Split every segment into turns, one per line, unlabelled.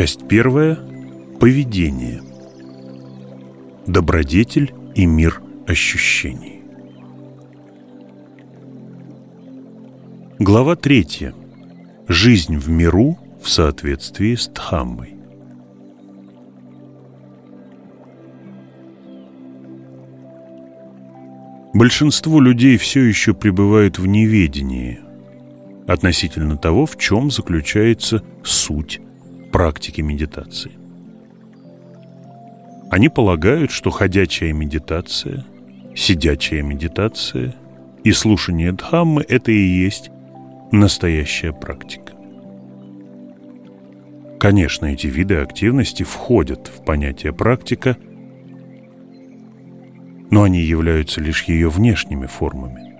Часть первая. Поведение. Добродетель и мир ощущений. Глава третья. Жизнь в миру в соответствии с Дхаммой. Большинство людей все еще пребывают в неведении относительно того, в чем заключается суть практики медитации. Они полагают, что ходячая медитация, сидячая медитация и слушание Дхаммы – это и есть настоящая практика. Конечно, эти виды активности входят в понятие «практика», но они являются лишь ее внешними формами.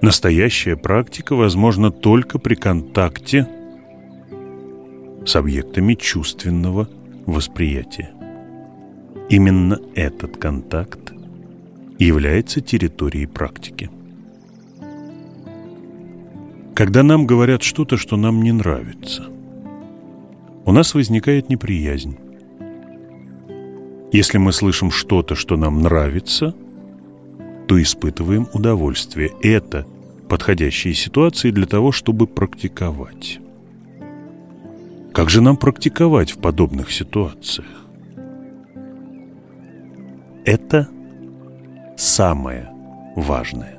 Настоящая практика возможна только при контакте с объектами чувственного восприятия. Именно этот контакт является территорией практики. Когда нам говорят что-то, что нам не нравится, у нас возникает неприязнь. Если мы слышим что-то, что нам нравится, то испытываем удовольствие. Это подходящие ситуации для того, чтобы практиковать. Как же нам практиковать в подобных ситуациях? Это самое важное.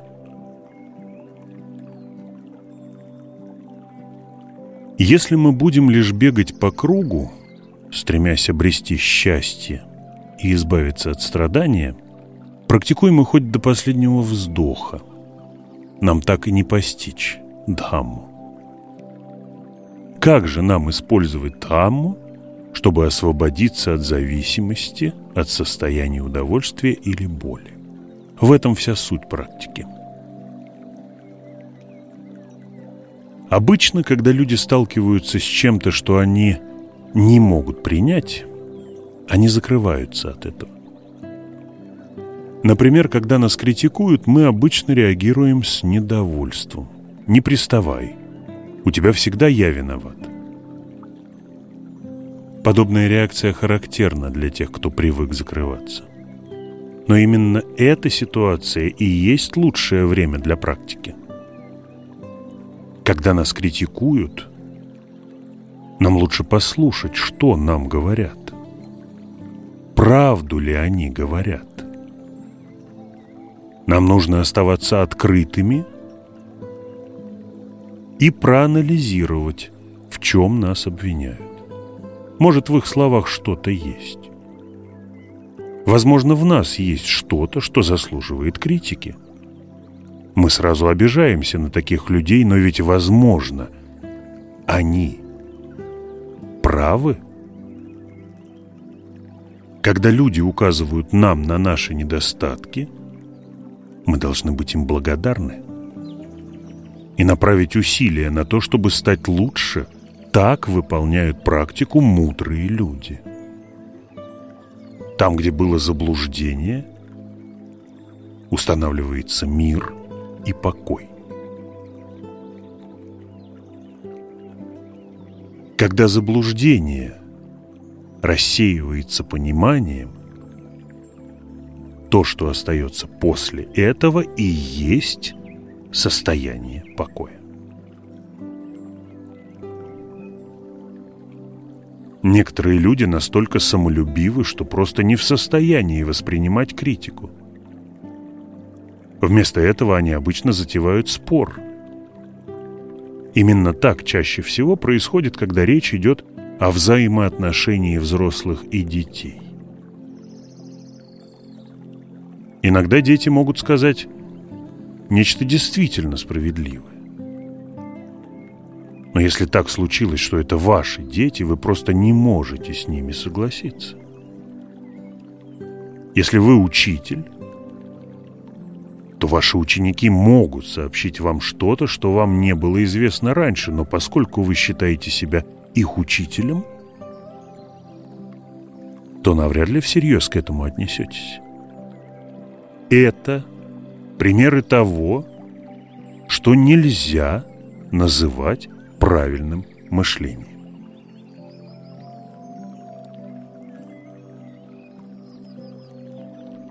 Если мы будем лишь бегать по кругу, стремясь обрести счастье и избавиться от страдания, практикуем мы хоть до последнего вздоха. Нам так и не постичь Дхамму. Как же нам использовать Дхамму, чтобы освободиться от зависимости, от состояния удовольствия или боли? В этом вся суть практики. Обычно, когда люди сталкиваются с чем-то, что они не могут принять, они закрываются от этого. Например, когда нас критикуют, мы обычно реагируем с недовольством. «Не приставай. У тебя всегда я виноват». Подобная реакция характерна для тех, кто привык закрываться. Но именно эта ситуация и есть лучшее время для практики. Когда нас критикуют, нам лучше послушать, что нам говорят. Правду ли они говорят? Нам нужно оставаться открытыми и проанализировать, в чем нас обвиняют. Может, в их словах что-то есть. Возможно, в нас есть что-то, что заслуживает критики. Мы сразу обижаемся на таких людей, но ведь возможно, они правы. Когда люди указывают нам на наши недостатки, мы должны быть им благодарны и направить усилия на то, чтобы стать лучше. Так выполняют практику мудрые люди. Там, где было заблуждение, устанавливается мир и покой. Когда заблуждение рассеивается пониманием, то, что остается после этого, и есть состояние покоя. Некоторые люди настолько самолюбивы, что просто не в состоянии воспринимать критику. Вместо этого они обычно затевают спор. Именно так чаще всего происходит, когда речь идет о взаимоотношении взрослых и детей. Иногда дети могут сказать нечто действительно справедливое. Но если так случилось, что это ваши дети, вы просто не можете с ними согласиться. Если вы учитель, то ваши ученики могут сообщить вам что-то, что вам не было известно раньше, но поскольку вы считаете себя их учителем, то навряд ли всерьез к этому отнесетесь. Это примеры того, что нельзя называть правильным мышлением.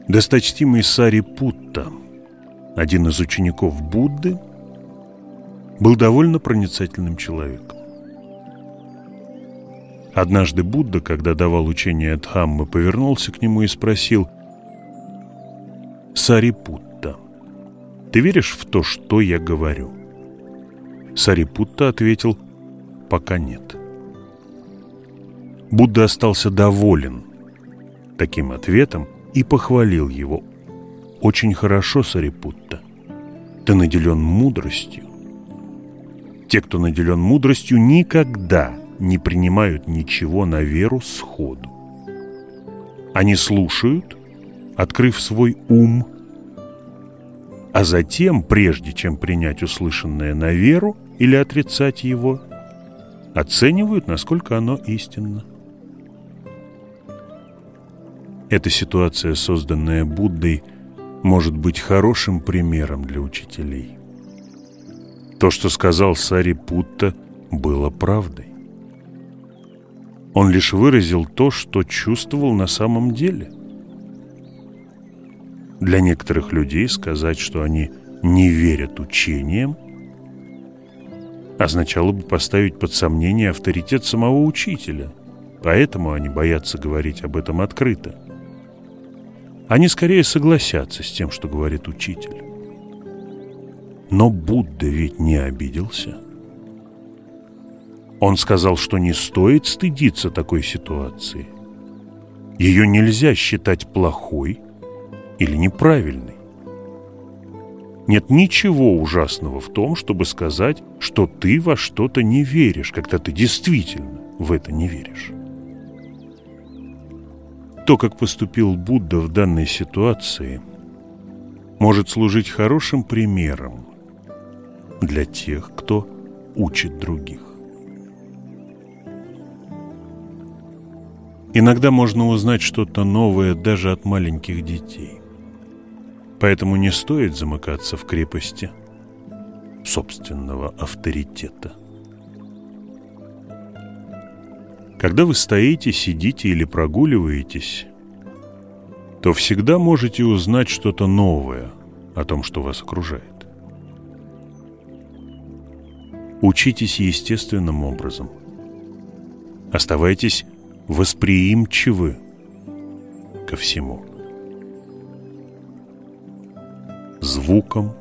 Досточтимый Сарипутта, один из учеников Будды, был довольно проницательным человеком. Однажды Будда, когда давал учение Дхаммы, повернулся к нему и спросил «Сарипут, ты веришь в то, что я говорю?» Сарипутта ответил «Пока нет». Будда остался доволен таким ответом и похвалил его. «Очень хорошо, Сарипутта, ты наделен мудростью. Те, кто наделен мудростью, никогда не принимают ничего на веру сходу. Они слушают, открыв свой ум, а затем, прежде чем принять услышанное на веру или отрицать его, оценивают, насколько оно истинно. Эта ситуация, созданная Буддой, может быть хорошим примером для учителей. То, что сказал Сари Путта, было правдой. Он лишь выразил то, что чувствовал на самом деле. Для некоторых людей сказать, что они не верят учениям, означало бы поставить под сомнение авторитет самого учителя, поэтому они боятся говорить об этом открыто. Они скорее согласятся с тем, что говорит учитель. Но Будда ведь не обиделся. Он сказал, что не стоит стыдиться такой ситуации. Ее нельзя считать плохой или неправильной. Нет ничего ужасного в том, чтобы сказать, что ты во что-то не веришь, когда ты действительно в это не веришь. То, как поступил Будда в данной ситуации, может служить хорошим примером для тех, кто учит других. Иногда можно узнать что-то новое даже от маленьких детей. Поэтому не стоит замыкаться в крепости собственного авторитета. Когда вы стоите, сидите или прогуливаетесь, то всегда можете узнать что-то новое о том, что вас окружает. Учитесь естественным образом. Оставайтесь восприимчивы ко всему. Звукам,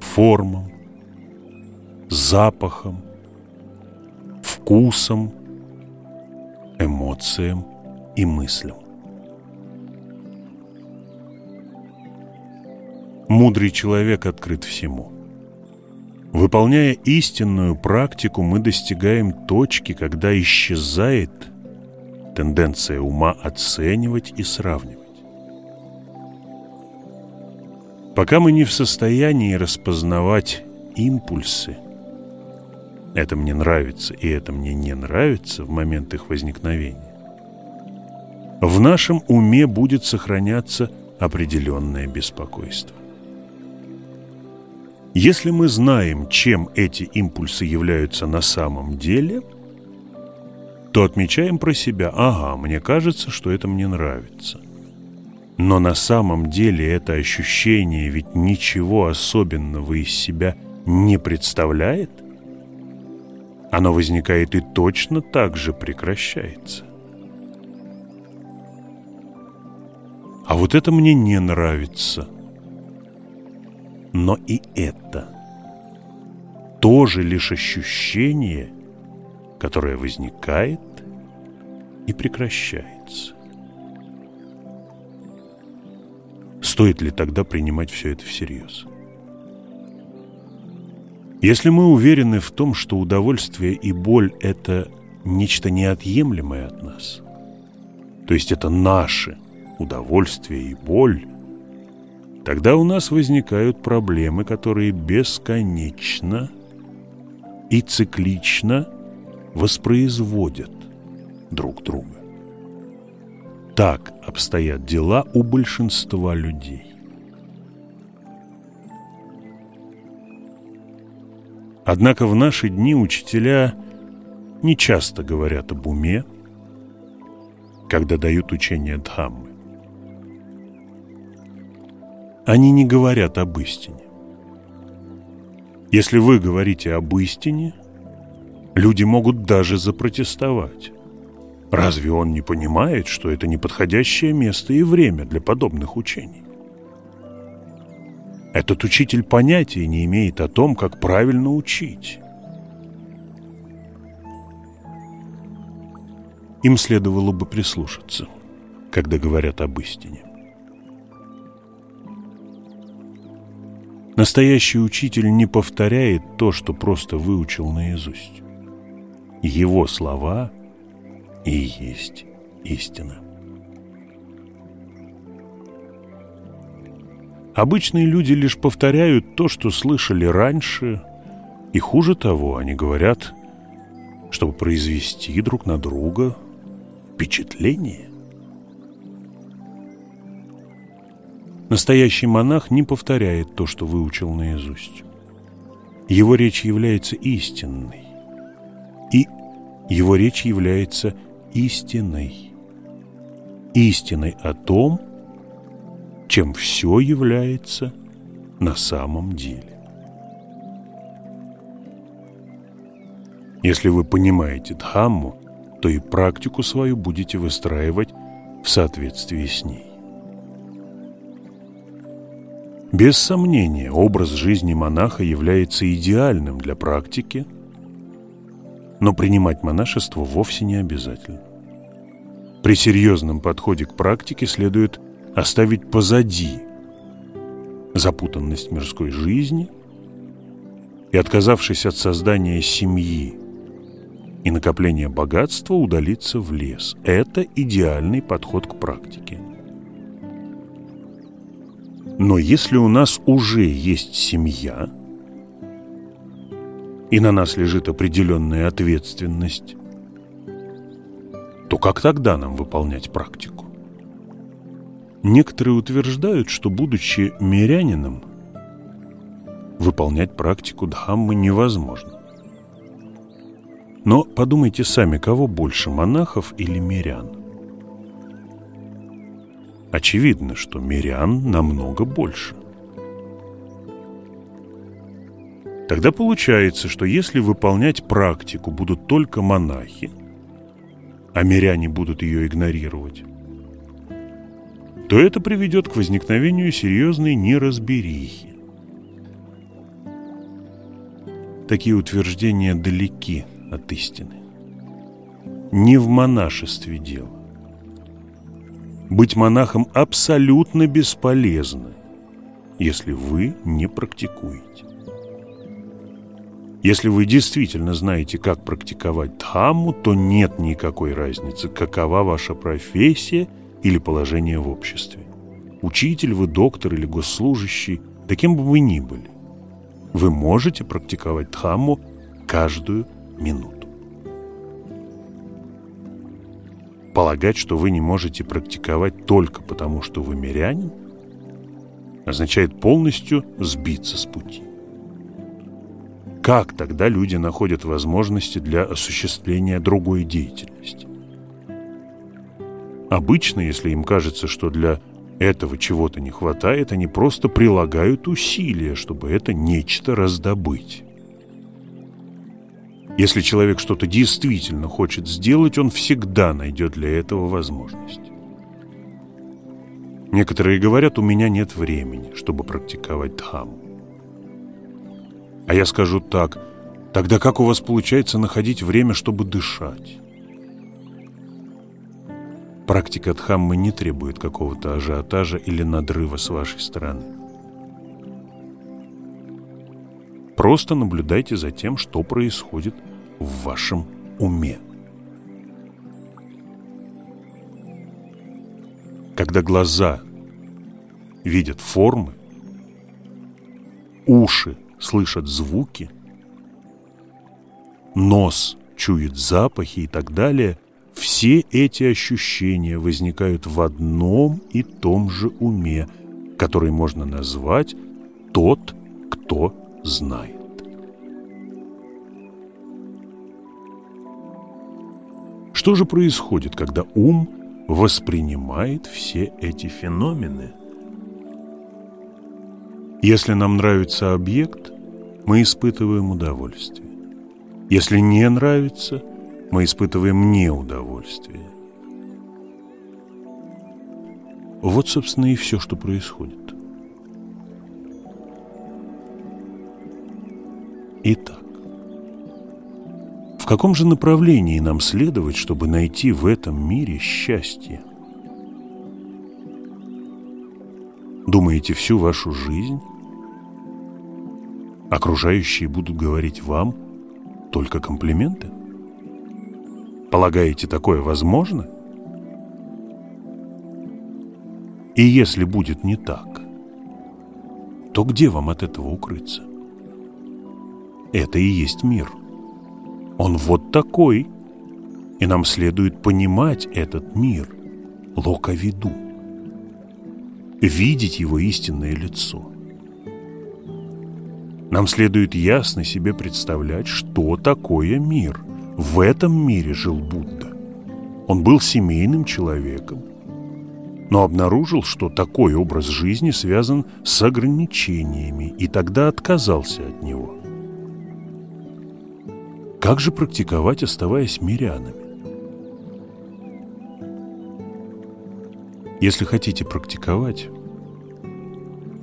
формам, запахам, вкусам – эмоциям и мыслям. Мудрый человек открыт всему. Выполняя истинную практику, мы достигаем точки, когда исчезает тенденция ума оценивать и сравнивать. Пока мы не в состоянии распознавать импульсы – это мне нравится и это мне не нравится в момент их возникновения, в нашем уме будет сохраняться определенное беспокойство. Если мы знаем, чем эти импульсы являются на самом деле, то отмечаем про себя, ага, мне кажется, что это мне нравится. Но на самом деле это ощущение ведь ничего особенного из себя не представляет – оно возникает и точно так же прекращается. А вот это мне не нравится. Но и это тоже лишь ощущение, которое возникает и прекращается. Стоит ли тогда принимать все это всерьез? Если мы уверены в том, что удовольствие и боль – это нечто неотъемлемое от нас, то есть это наше удовольствие и боль, тогда у нас возникают проблемы, которые бесконечно и циклично воспроизводят друг друга. Так обстоят дела у большинства людей. Однако в наши дни учителя не часто говорят об уме, когда дают учение Дхаммы. Они не говорят об истине. Если вы говорите об истине, люди могут даже запротестовать. Разве он не понимает, что это неподходящее место и время для подобных учений? Этот учитель понятия не имеет о том, как правильно учить. Им следовало бы прислушаться, когда говорят об истине. Настоящий учитель не повторяет то, что просто выучил наизусть. Его слова и есть истина. Обычные люди лишь повторяют то, что слышали раньше, и хуже того, они говорят, чтобы произвести друг на друга впечатление. Настоящий монах не повторяет то, что выучил наизусть. Его речь является истинной, и его речь является истиной. Истиной о том, чем все является на самом деле. Если вы понимаете Дхамму, то и практику свою будете выстраивать в соответствии с ней. Без сомнения, образ жизни монаха является идеальным для практики, но принимать монашество вовсе не обязательно. При серьезном подходе к практике следует оставить позади запутанность мирской жизни и, отказавшись от создания семьи и накопления богатства, удалиться в лес. Это идеальный подход к практике. Но если у нас уже есть семья, и на нас лежит определенная ответственность, то как тогда нам выполнять практику? Некоторые утверждают, что, будучи мирянином, выполнять практику Дхаммы невозможно. Но подумайте сами, кого больше, монахов или мирян? Очевидно, что мирян намного больше. Тогда получается, что если выполнять практику будут только монахи, а миряне будут ее игнорировать, то это приведет к возникновению серьезной неразберихи. Такие утверждения далеки от истины. Не в монашестве дело. Быть монахом абсолютно бесполезно, если вы не практикуете. Если вы действительно знаете, как практиковать дхамму, то нет никакой разницы, какова ваша профессия – или положение в обществе. Учитель вы, доктор или госслужащий, таким бы вы ни были. Вы можете практиковать дхамму каждую минуту. Полагать, что вы не можете практиковать только потому, что вы мирянин, означает полностью сбиться с пути. Как тогда люди находят возможности для осуществления другой деятельности? Обычно, если им кажется, что для этого чего-то не хватает, они просто прилагают усилия, чтобы это нечто раздобыть. Если человек что-то действительно хочет сделать, он всегда найдет для этого возможность. Некоторые говорят, у меня нет времени, чтобы практиковать дхамму. А я скажу так, тогда как у вас получается находить время, чтобы дышать? Практика Дхаммы не требует какого-то ажиотажа или надрыва с вашей стороны. Просто наблюдайте за тем, что происходит в вашем уме. Когда глаза видят формы, уши слышат звуки, нос чует запахи и так далее – все эти ощущения возникают в одном и том же уме, который можно назвать «тот, кто знает». Что же происходит, когда ум воспринимает все эти феномены? Если нам нравится объект, мы испытываем удовольствие. Если не нравится, мы испытываем неудовольствие. Вот, собственно, и все, что происходит. Итак, в каком же направлении нам следовать, чтобы найти в этом мире счастье? Думаете, всю вашу жизнь окружающие будут говорить вам только комплименты? Полагаете, такое возможно? И если будет не так, то где вам от этого укрыться? Это и есть мир. Он вот такой, и нам следует понимать этот мир, локовиду, видеть его истинное лицо. Нам следует ясно себе представлять, что такое мир. В этом мире жил Будда. Он был семейным человеком, но обнаружил, что такой образ жизни связан с ограничениями, и тогда отказался от него. Как же практиковать, оставаясь мирянами? Если хотите практиковать,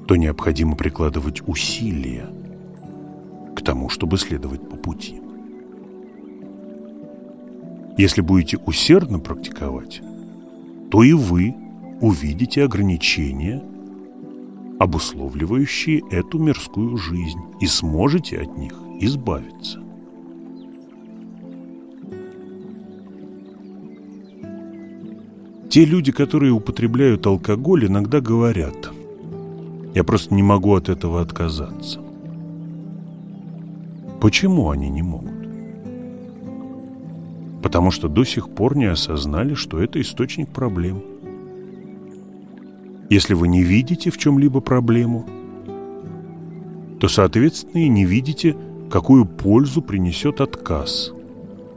то необходимо прикладывать усилия к тому, чтобы следовать по пути. Если будете усердно практиковать, то и вы увидите ограничения, обусловливающие эту мирскую жизнь, и сможете от них избавиться. Те люди, которые употребляют алкоголь, иногда говорят, я просто не могу от этого отказаться. Почему они не могут? Потому что до сих пор не осознали, что это источник проблем. Если вы не видите в чем-либо проблему, то, соответственно, и не видите, какую пользу принесет отказ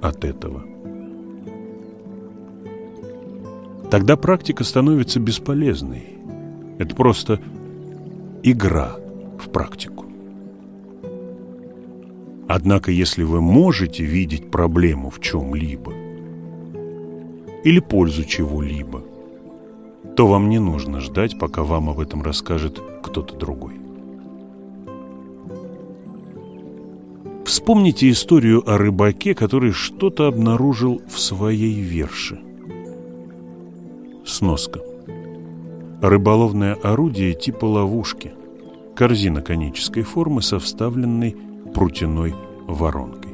от этого. Тогда практика становится бесполезной. Это просто игра в практику. Однако, если вы можете видеть проблему в чем-либо или пользу чего-либо, то вам не нужно ждать, пока вам об этом расскажет кто-то другой. Вспомните историю о рыбаке, который что-то обнаружил в своей верше – Сноска. Рыболовное орудие типа ловушки. Корзина конической формы со вставленной прутяной воронкой.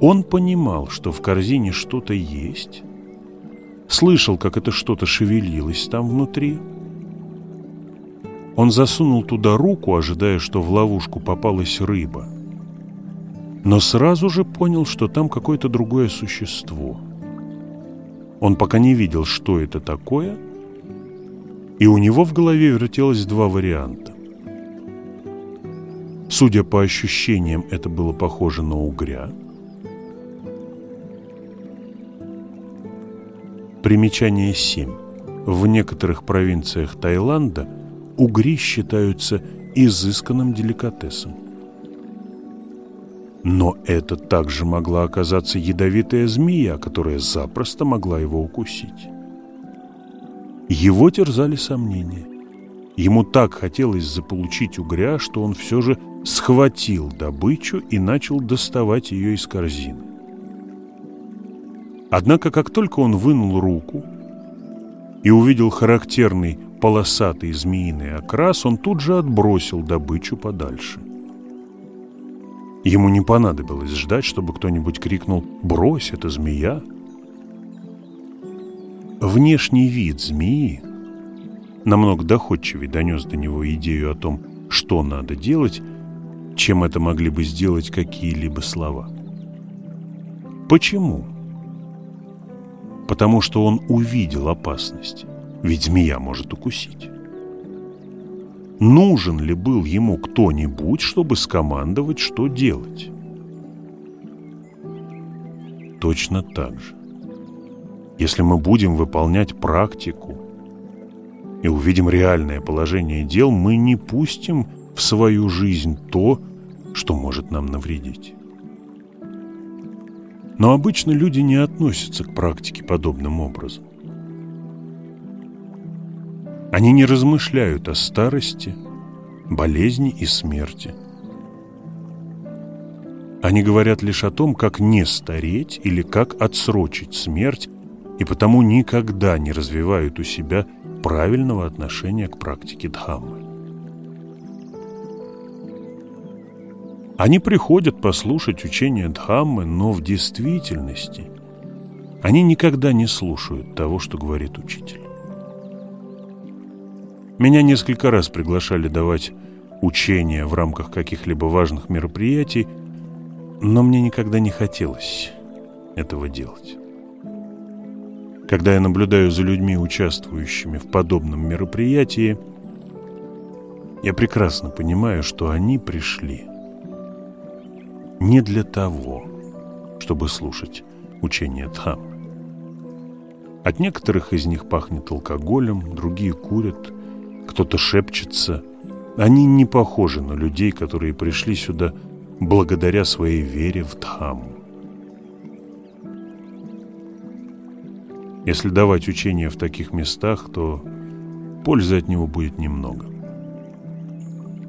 Он понимал, что в корзине что-то есть, слышал, как это что-то шевелилось там внутри. Он засунул туда руку, ожидая, что в ловушку попалась рыба, но сразу же понял, что там какое-то другое существо – он пока не видел, что это такое, и у него в голове вертелось два варианта. Судя по ощущениям, это было похоже на угря. Примечание 7. В некоторых провинциях Таиланда угри считаются изысканным деликатесом. Но это также могла оказаться ядовитая змея, которая запросто могла его укусить. Его терзали сомнения. Ему так хотелось заполучить угря, что он все же схватил добычу и начал доставать ее из корзины. Однако, как только он вынул руку и увидел характерный полосатый змеиный окрас, он тут же отбросил добычу подальше. Ему не понадобилось ждать, чтобы кто-нибудь крикнул «Брось, это змея!». Внешний вид змеи намного доходчивее донес до него идею о том, что надо делать, чем это могли бы сделать какие-либо слова. Почему? Потому что он увидел опасность, ведь змея может укусить нужен ли был ему кто-нибудь, чтобы скомандовать, что делать. Точно так же. Если мы будем выполнять практику, и увидим реальное положение дел, мы не пустим в свою жизнь то, что может нам навредить. Но обычно люди не относятся к практике подобным образом. Они не размышляют о старости, болезни и смерти. Они говорят лишь о том, как не стареть или как отсрочить смерть, и потому никогда не развивают у себя правильного отношения к практике Дхаммы. Они приходят послушать учение Дхаммы, но в действительности они никогда не слушают того, что говорит учитель. Меня несколько раз приглашали давать учения в рамках каких-либо важных мероприятий, но мне никогда не хотелось этого делать. Когда я наблюдаю за людьми, участвующими в подобном мероприятии, я прекрасно понимаю, что они пришли – не для того, чтобы слушать учение Дхаммы. От некоторых из них пахнет алкоголем, другие курят, кто-то шепчется. Они не похожи на людей, которые пришли сюда благодаря своей вере в Дхамму. Если давать учение в таких местах, то пользы от него будет немного.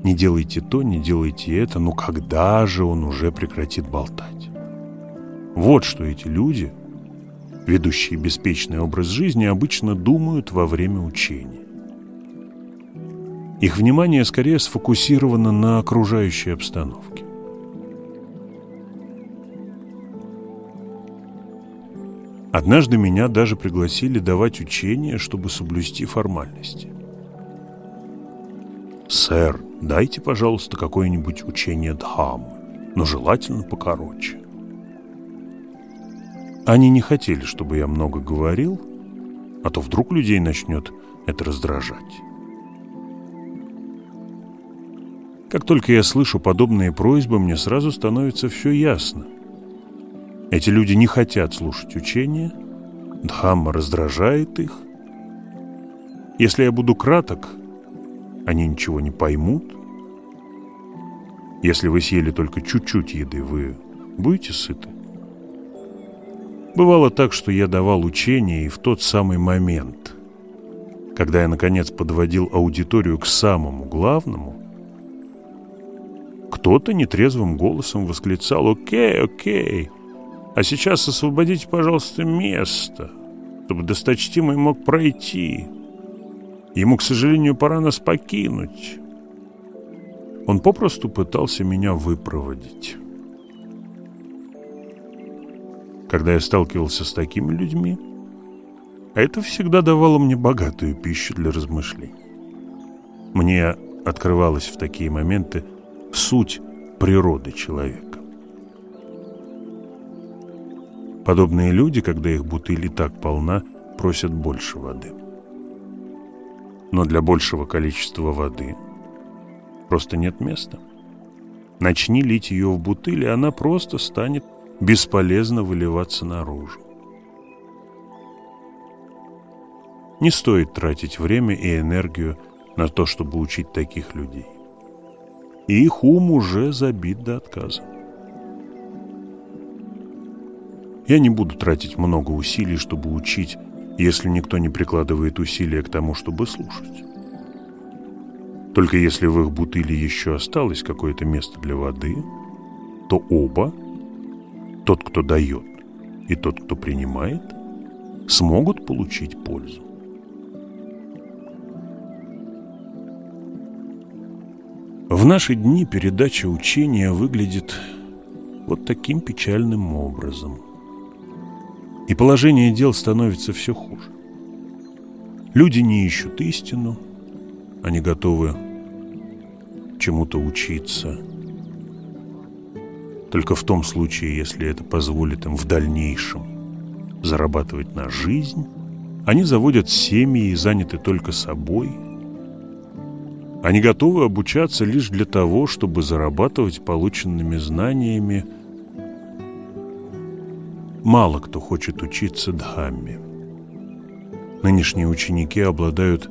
Не делайте то, не делайте это, но когда же он уже прекратит болтать? Вот что эти люди, ведущие беспечный образ жизни, обычно думают во время учения. Их внимание скорее сфокусировано на окружающей обстановке. Однажды меня даже пригласили давать учение, чтобы соблюсти формальности. «Сэр, дайте, пожалуйста, какое-нибудь учение Дхаммы, но желательно покороче». Они не хотели, чтобы я много говорил, а то вдруг людей начнет это раздражать. Как только я слышу подобные просьбы, мне сразу становится все ясно. Эти люди не хотят слушать учения, Дхамма раздражает их. Если я буду краток, они ничего не поймут. Если вы съели только чуть-чуть еды, вы будете сыты? Бывало так, что я давал учение, и в тот самый момент, когда я, наконец, подводил аудиторию к самому главному, кто-то нетрезвым голосом восклицал «Окей, окей, а сейчас освободите, пожалуйста, место, чтобы досточтимый мог пройти». Ему, к сожалению, пора нас покинуть. Он попросту пытался меня выпроводить. Когда я сталкивался с такими людьми, это всегда давало мне богатую пищу для размышлений. Мне открывалась в такие моменты суть природы человека. Подобные люди, когда их бутыль и так полна, просят больше воды но для большего количества воды просто нет места. Начни лить ее в бутыль, и она просто станет бесполезно выливаться наружу. Не стоит тратить время и энергию на то, чтобы учить таких людей. И их ум уже забит до отказа. Я не буду тратить много усилий, чтобы учить если никто не прикладывает усилия к тому, чтобы слушать. Только если в их бутыле еще осталось какое-то место для воды, то оба, тот, кто дает, и тот, кто принимает, смогут получить пользу. В наши дни передача учения выглядит вот таким печальным образом – и положение дел становится все хуже. Люди не ищут истину, они готовы чему-то учиться. Только в том случае, если это позволит им в дальнейшем зарабатывать на жизнь, они заводят семьи и заняты только собой. Они готовы обучаться лишь для того, чтобы зарабатывать полученными знаниями – Мало кто хочет учиться Дхамме. Нынешние ученики обладают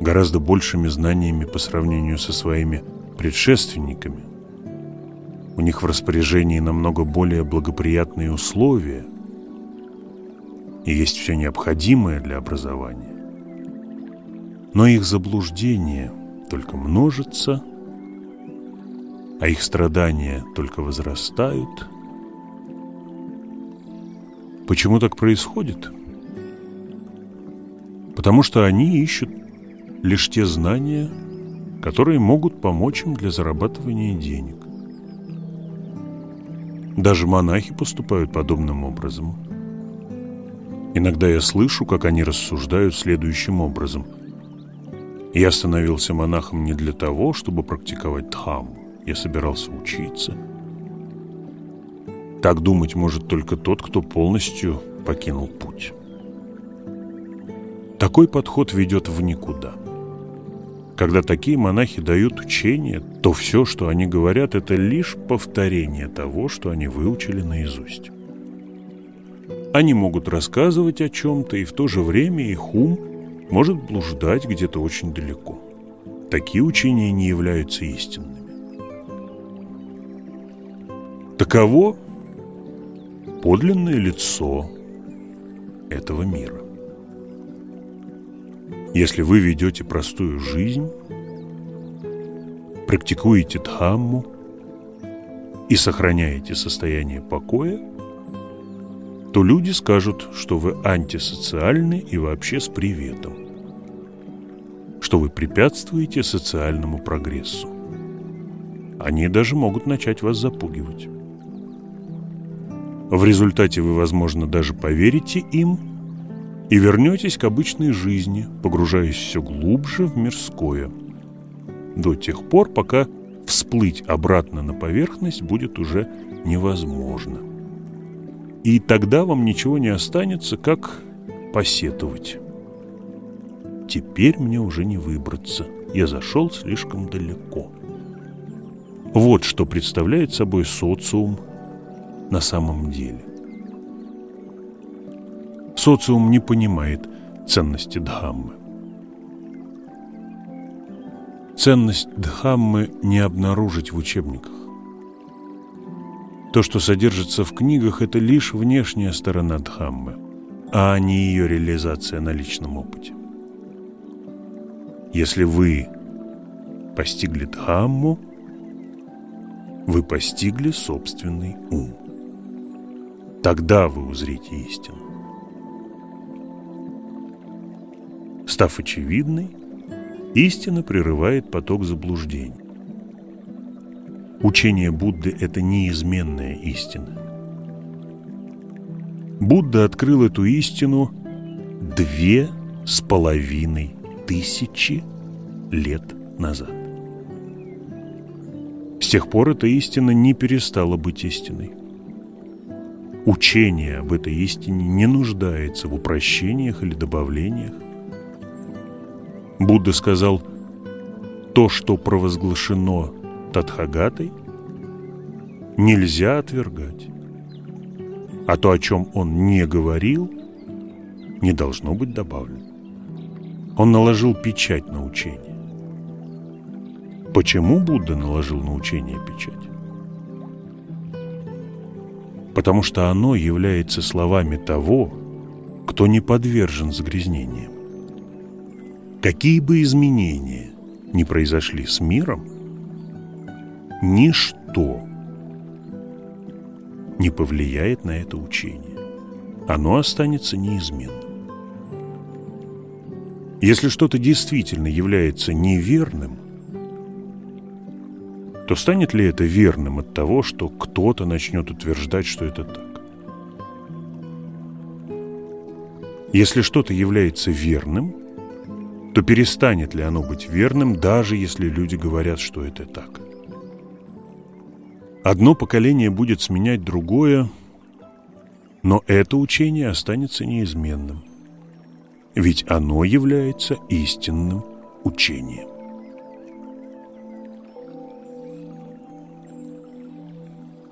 гораздо большими знаниями по сравнению со своими предшественниками. У них в распоряжении намного более благоприятные условия и есть все необходимое для образования. Но их заблуждение только множится, а их страдания только возрастают. Почему так происходит? Потому что они ищут лишь те знания, которые могут помочь им для зарабатывания денег. Даже монахи поступают подобным образом. Иногда я слышу, как они рассуждают следующим образом. Я становился монахом не для того, чтобы практиковать дхамму. Я собирался учиться. Так думать может только тот, кто полностью покинул путь. Такой подход ведет в никуда. Когда такие монахи дают учение, то все, что они говорят, это лишь повторение того, что они выучили наизусть. Они могут рассказывать о чем-то, и в то же время их ум может блуждать где-то очень далеко. Такие учения не являются истинными. Таково подлинное лицо этого мира. Если вы ведете простую жизнь, практикуете дхамму и сохраняете состояние покоя, то люди скажут, что вы антисоциальны и вообще с приветом, что вы препятствуете социальному прогрессу. Они даже могут начать вас запугивать. В результате вы, возможно, даже поверите им – и вернетесь к обычной жизни, погружаясь все глубже в мирское, до тех пор, пока всплыть обратно на поверхность будет уже невозможно. И тогда вам ничего не останется, как посетовать. Теперь мне уже не выбраться, я зашел слишком далеко. Вот что представляет собой социум на самом деле. Социум не понимает ценности Дхаммы. Ценность Дхаммы не обнаружить в учебниках. То, что содержится в книгах, это лишь внешняя сторона Дхаммы, а не ее реализация на личном опыте. Если вы постигли Дхамму, вы постигли собственный ум. Тогда вы узрите истину. Став очевидной, истина прерывает поток заблуждений. Учение Будды – это неизменная истина. Будда открыл эту истину две с половиной тысячи лет назад. С тех пор эта истина не перестала быть истиной. Учение об этой истине не нуждается в упрощениях или добавлениях. Будда сказал, то, что провозглашено Тадхагатой, нельзя отвергать, а то, о чем он не говорил, не должно быть добавлено. Он наложил печать на учение. Почему Будда наложил на учение печать? Потому что оно является словами того, кто не подвержен загрязнениям. Какие бы изменения ни произошли с миром, ничто не повлияет на это учение. Оно останется неизменным. Если что-то действительно является неверным, то станет ли это верным от того, что кто-то начнет утверждать, что это так? Если что-то является верным, то перестанет ли оно быть верным, даже если люди говорят, что это так. Одно поколение будет сменять другое, но это учение останется неизменным, ведь оно является истинным учением.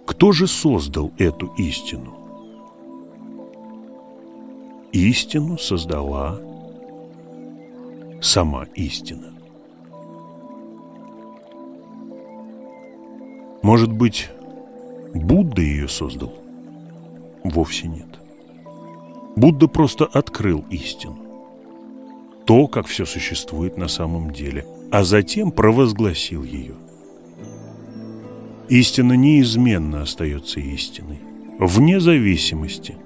Кто же создал эту истину? Истину создала сама истина. Может быть, Будда ее создал? Вовсе нет. Будда просто открыл истину. То, как все существует на самом деле, а затем провозгласил ее. Истина неизменно остается истиной, вне зависимости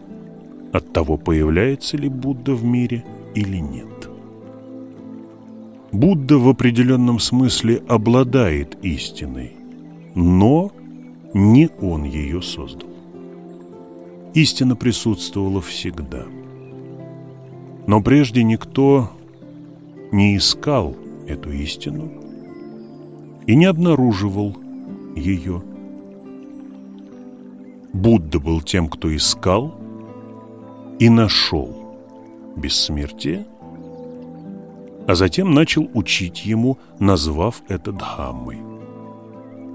от того, появляется ли Будда в мире или нет. Будда в определенном смысле обладает истиной, но не он ее создал. Истина присутствовала всегда. Но прежде никто не искал эту истину и не обнаруживал ее. Будда был тем, кто искал и нашел бессмертие, а затем начал учить ему, назвав это Дхаммой.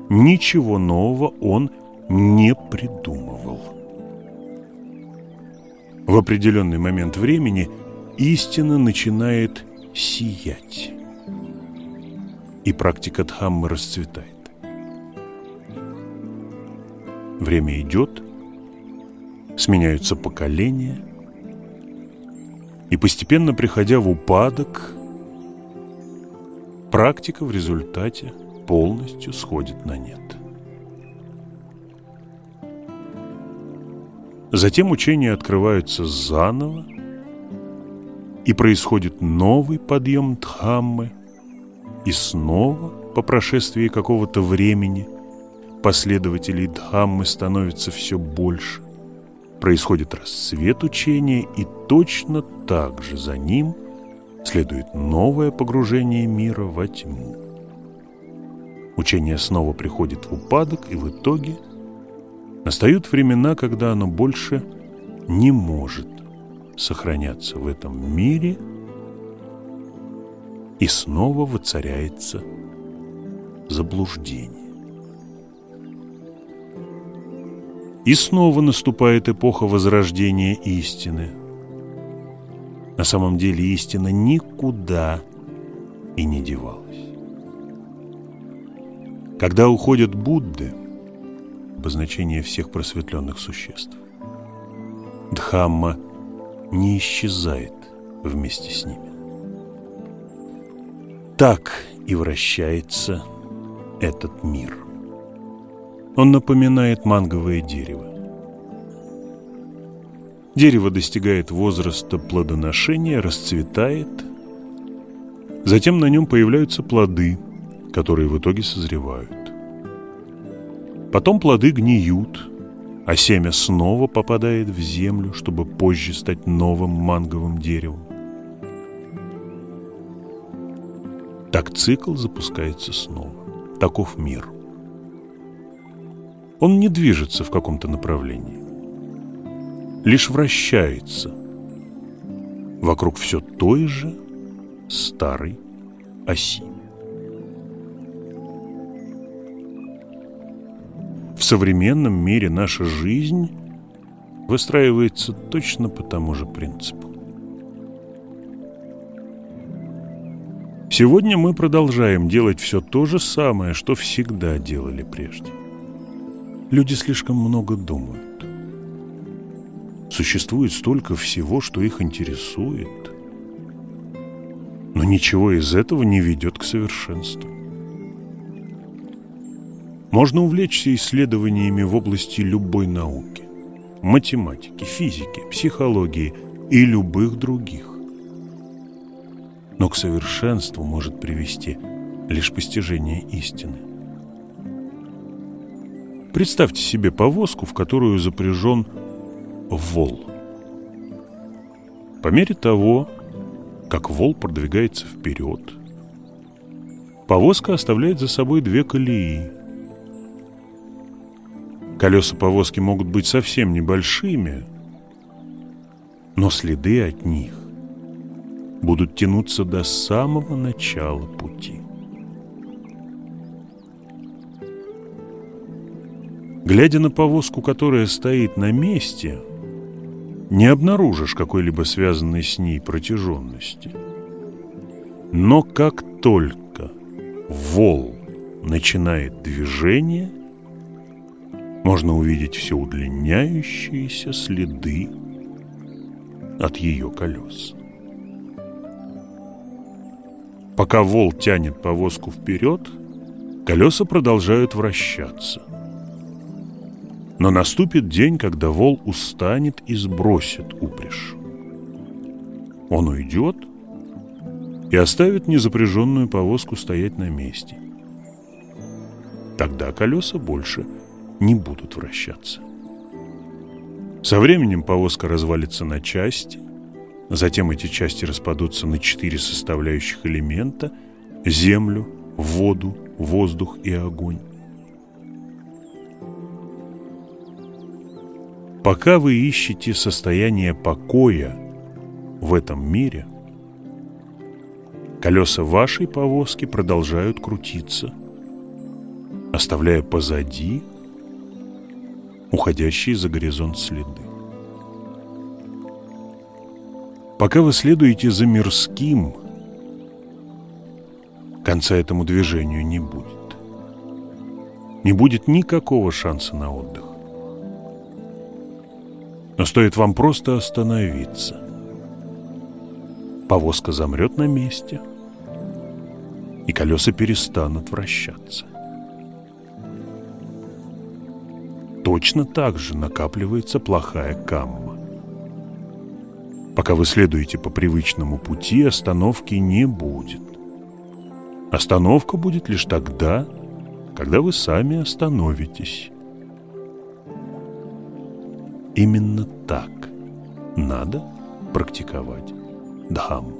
Ничего нового он не придумывал. В определенный момент времени истина начинает сиять, и практика Дхаммы расцветает. Время идет, сменяются поколения, и постепенно, приходя в упадок, практика в результате полностью сходит на нет. Затем учения открываются заново, и происходит новый подъем Дхаммы, и снова, по прошествии какого-то времени, последователей Дхаммы становится все больше. Происходит расцвет учения, и точно так же за ним – следует новое погружение мира во тьму. Учение снова приходит в упадок, и в итоге настают времена, когда оно больше не может сохраняться в этом мире, и снова воцаряется заблуждение. И снова наступает эпоха возрождения истины – на самом деле истина никуда и не девалась. Когда уходят Будды, обозначение всех просветленных существ, Дхамма не исчезает вместе с ними. Так и вращается этот мир. Он напоминает манговое дерево. Дерево достигает возраста плодоношения, расцветает. Затем на нем появляются плоды, которые в итоге созревают. Потом плоды гниют, а семя снова попадает в землю, чтобы позже стать новым манговым деревом. Так цикл запускается снова. Таков мир. Он не движется в каком-то направлении лишь вращается вокруг все той же старой оси. В современном мире наша жизнь выстраивается точно по тому же принципу. Сегодня мы продолжаем делать все то же самое, что всегда делали прежде. Люди слишком много думают. Существует столько всего, что их интересует. Но ничего из этого не ведет к совершенству. Можно увлечься исследованиями в области любой науки, математики, физики, психологии и любых других. Но к совершенству может привести лишь постижение истины. Представьте себе повозку, в которую запряжен вол. По мере того, как вол продвигается вперед, повозка оставляет за собой две колеи. Колеса повозки могут быть совсем небольшими, но следы от них будут тянуться до самого начала пути. Глядя на повозку, которая стоит на месте – не обнаружишь какой-либо связанной с ней протяженности. Но как только вол начинает движение, можно увидеть все удлиняющиеся следы от ее колес. Пока вол тянет повозку вперед, колеса продолжают вращаться. Но наступит день, когда вол устанет и сбросит упряжь. Он уйдет и оставит незапряженную повозку стоять на месте. Тогда колеса больше не будут вращаться. Со временем повозка развалится на части, затем эти части распадутся на четыре составляющих элемента – землю, воду, воздух и огонь. Пока вы ищете состояние покоя в этом мире, колеса вашей повозки продолжают крутиться, оставляя позади уходящие за горизонт следы. Пока вы следуете за мирским, конца этому движению не будет. Не будет никакого шанса на отдых. Но стоит вам просто остановиться. Повозка замрет на месте, и колеса перестанут вращаться. Точно так же накапливается плохая камма. Пока вы следуете по привычному пути, остановки не будет. Остановка будет лишь тогда, когда вы сами остановитесь. Именно так надо практиковать Дхамму.